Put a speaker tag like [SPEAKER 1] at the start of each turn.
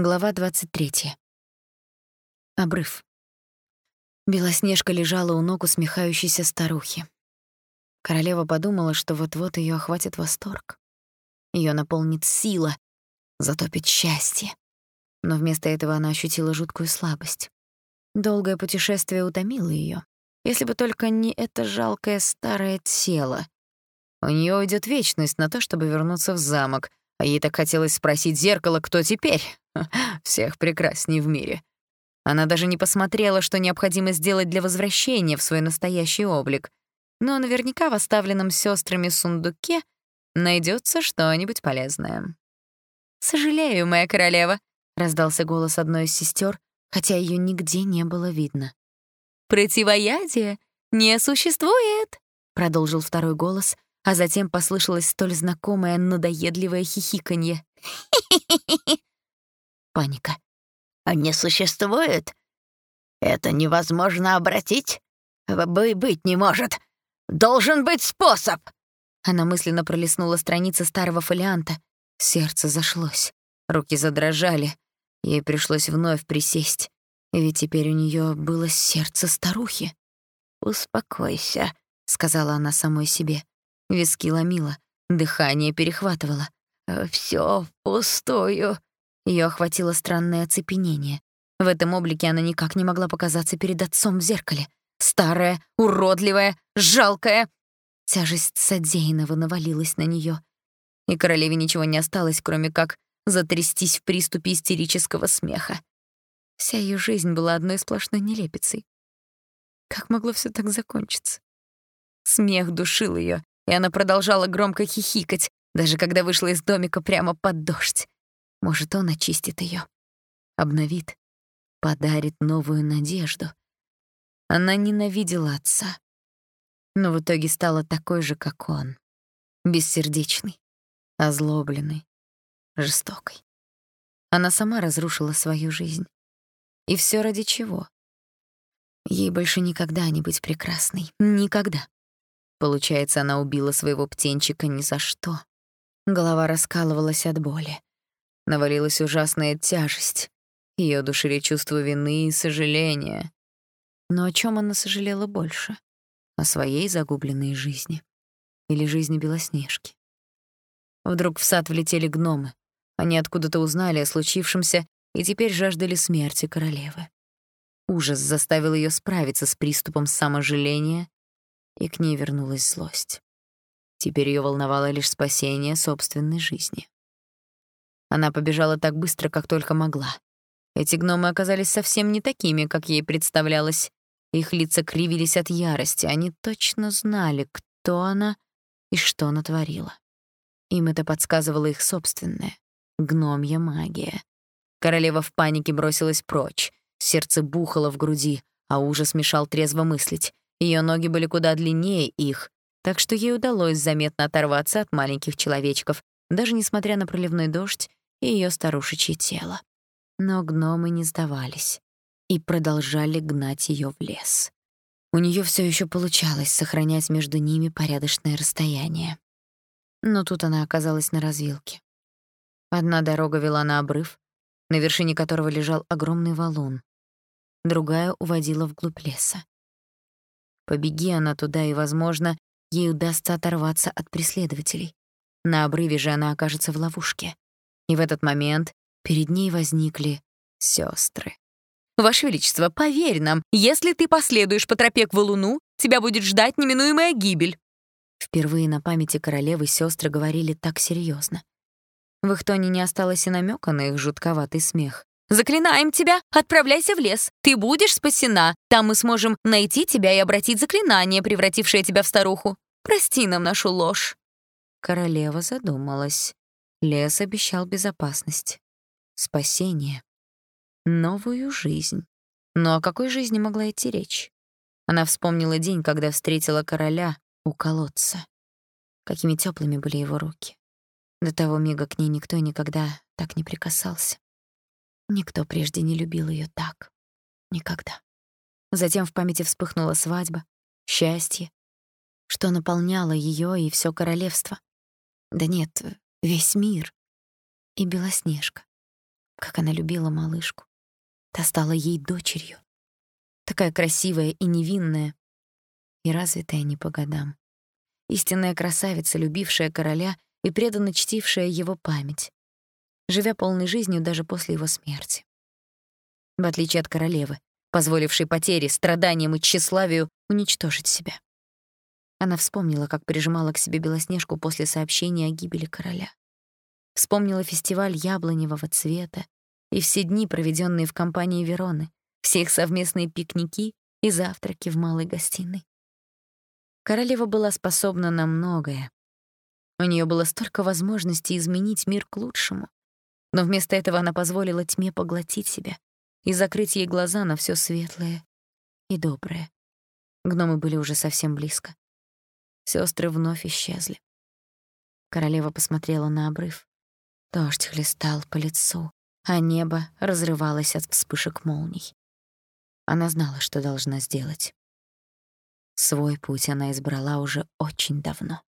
[SPEAKER 1] Глава 23. Обрыв. Белоснежка лежала у ног усмехающейся старухи. Королева подумала, что вот-вот ее охватит восторг. Ее наполнит сила, затопит счастье. Но вместо этого она ощутила жуткую слабость. Долгое путешествие утомило ее, если бы только не это жалкое старое тело. У нее уйдет вечность на то, чтобы вернуться в замок, а ей так хотелось спросить зеркало, кто теперь. Всех прекрасней в мире. Она даже не посмотрела, что необходимо сделать для возвращения в свой настоящий облик. Но наверняка в оставленном сестрами сундуке найдется что-нибудь полезное. «Сожалею, моя королева», — раздался голос одной из сестер, хотя ее нигде не было видно. «Противоядия не существует», — продолжил второй голос, а затем послышалось столь знакомое надоедливое хихиканье. Паника.
[SPEAKER 2] «А «Не существует? Это невозможно обратить? Быть не может. Должен быть способ!»
[SPEAKER 1] Она мысленно пролистнула страницы старого фолианта. Сердце зашлось. Руки задрожали. Ей пришлось вновь присесть. Ведь теперь у нее было сердце старухи.
[SPEAKER 2] «Успокойся», —
[SPEAKER 1] сказала она самой себе. Виски ломила, дыхание перехватывало.
[SPEAKER 2] Все пустую».
[SPEAKER 1] Ее охватило странное оцепенение. В этом облике она никак не могла показаться перед отцом в зеркале. Старая, уродливая, жалкая. Тяжесть содеянного навалилась на нее, И королеве ничего не осталось, кроме как затрястись в приступе истерического смеха. Вся ее жизнь была одной сплошной нелепицей. Как могло все так закончиться? Смех душил ее, и она продолжала громко хихикать, даже когда вышла из домика прямо под дождь. Может, он очистит ее, обновит, подарит новую надежду. Она ненавидела отца, но в итоге стала такой же, как он. Бессердечный, озлобленный, жестокой. Она сама разрушила свою жизнь. И все ради чего? Ей больше никогда не быть прекрасной. Никогда. Получается, она убила своего птенчика ни за что. Голова раскалывалась от боли. Навалилась ужасная тяжесть. Ее душили чувство вины и сожаления. Но о чем она сожалела больше? О своей загубленной жизни или жизни Белоснежки? Вдруг в сад влетели гномы. Они откуда-то узнали о случившемся и теперь жаждали смерти королевы. Ужас заставил ее справиться с приступом саможаления и к ней вернулась злость. Теперь ее волновало лишь спасение собственной жизни. Она побежала так быстро, как только могла. Эти гномы оказались совсем не такими, как ей представлялось. Их лица кривились от ярости, они точно знали, кто она и что натворила. Им это подсказывала их собственная, гномья магия. Королева в панике бросилась прочь. Сердце бухало в груди, а ужас мешал трезво мыслить. Ее ноги были куда длиннее их, так что ей удалось заметно оторваться от маленьких человечков, даже несмотря на проливной дождь и ее старушечье тело. Но гномы не сдавались и продолжали гнать ее в лес. У нее все еще получалось сохранять между ними порядочное расстояние. Но тут она оказалась на развилке. Одна дорога вела на обрыв, на вершине которого лежал огромный валун. Другая уводила вглубь леса. Побеги она туда, и, возможно, ей удастся оторваться от преследователей. На обрыве же она окажется в ловушке. И в этот момент перед ней возникли сестры. «Ваше Величество, поверь нам, если ты последуешь по тропе к валуну, тебя будет ждать неминуемая гибель». Впервые на памяти королевы сестры говорили так серьезно. В их тоне не осталось и намека на их жутковатый смех. Заклинаем тебя, отправляйся в лес. Ты будешь спасена. Там мы сможем найти тебя и обратить заклинание, превратившее тебя в старуху. Прости нам нашу ложь». Королева задумалась. Лес обещал безопасность, спасение, новую жизнь. Но о какой жизни могла идти речь? Она вспомнила день, когда встретила короля у колодца. Какими теплыми были его руки. До того мига к ней никто никогда так не прикасался. Никто прежде не любил ее так. Никогда. Затем в памяти вспыхнула свадьба, счастье, что наполняло ее и все королевство. Да нет, весь мир. И Белоснежка. Как она любила малышку. Та стала ей дочерью. Такая красивая и невинная, и развитая не по годам. Истинная красавица, любившая короля и преданно чтившая его память, живя полной жизнью даже после его смерти. В отличие от королевы, позволившей потере, страданиям и тщеславию уничтожить себя. Она вспомнила, как прижимала к себе Белоснежку после сообщения о гибели короля. Вспомнила фестиваль яблоневого цвета и все дни, проведенные в компании Вероны, все их совместные пикники и завтраки в малой гостиной. Королева была способна на многое. У нее было столько возможностей изменить мир к лучшему. Но вместо этого она позволила тьме поглотить себя и закрыть ей глаза на все светлое и доброе. Гномы были уже совсем близко. Сестры вновь исчезли. Королева посмотрела на обрыв. Дождь хлестал по лицу, а небо разрывалось от вспышек молний. Она знала, что должна сделать. Свой путь она избрала уже очень давно.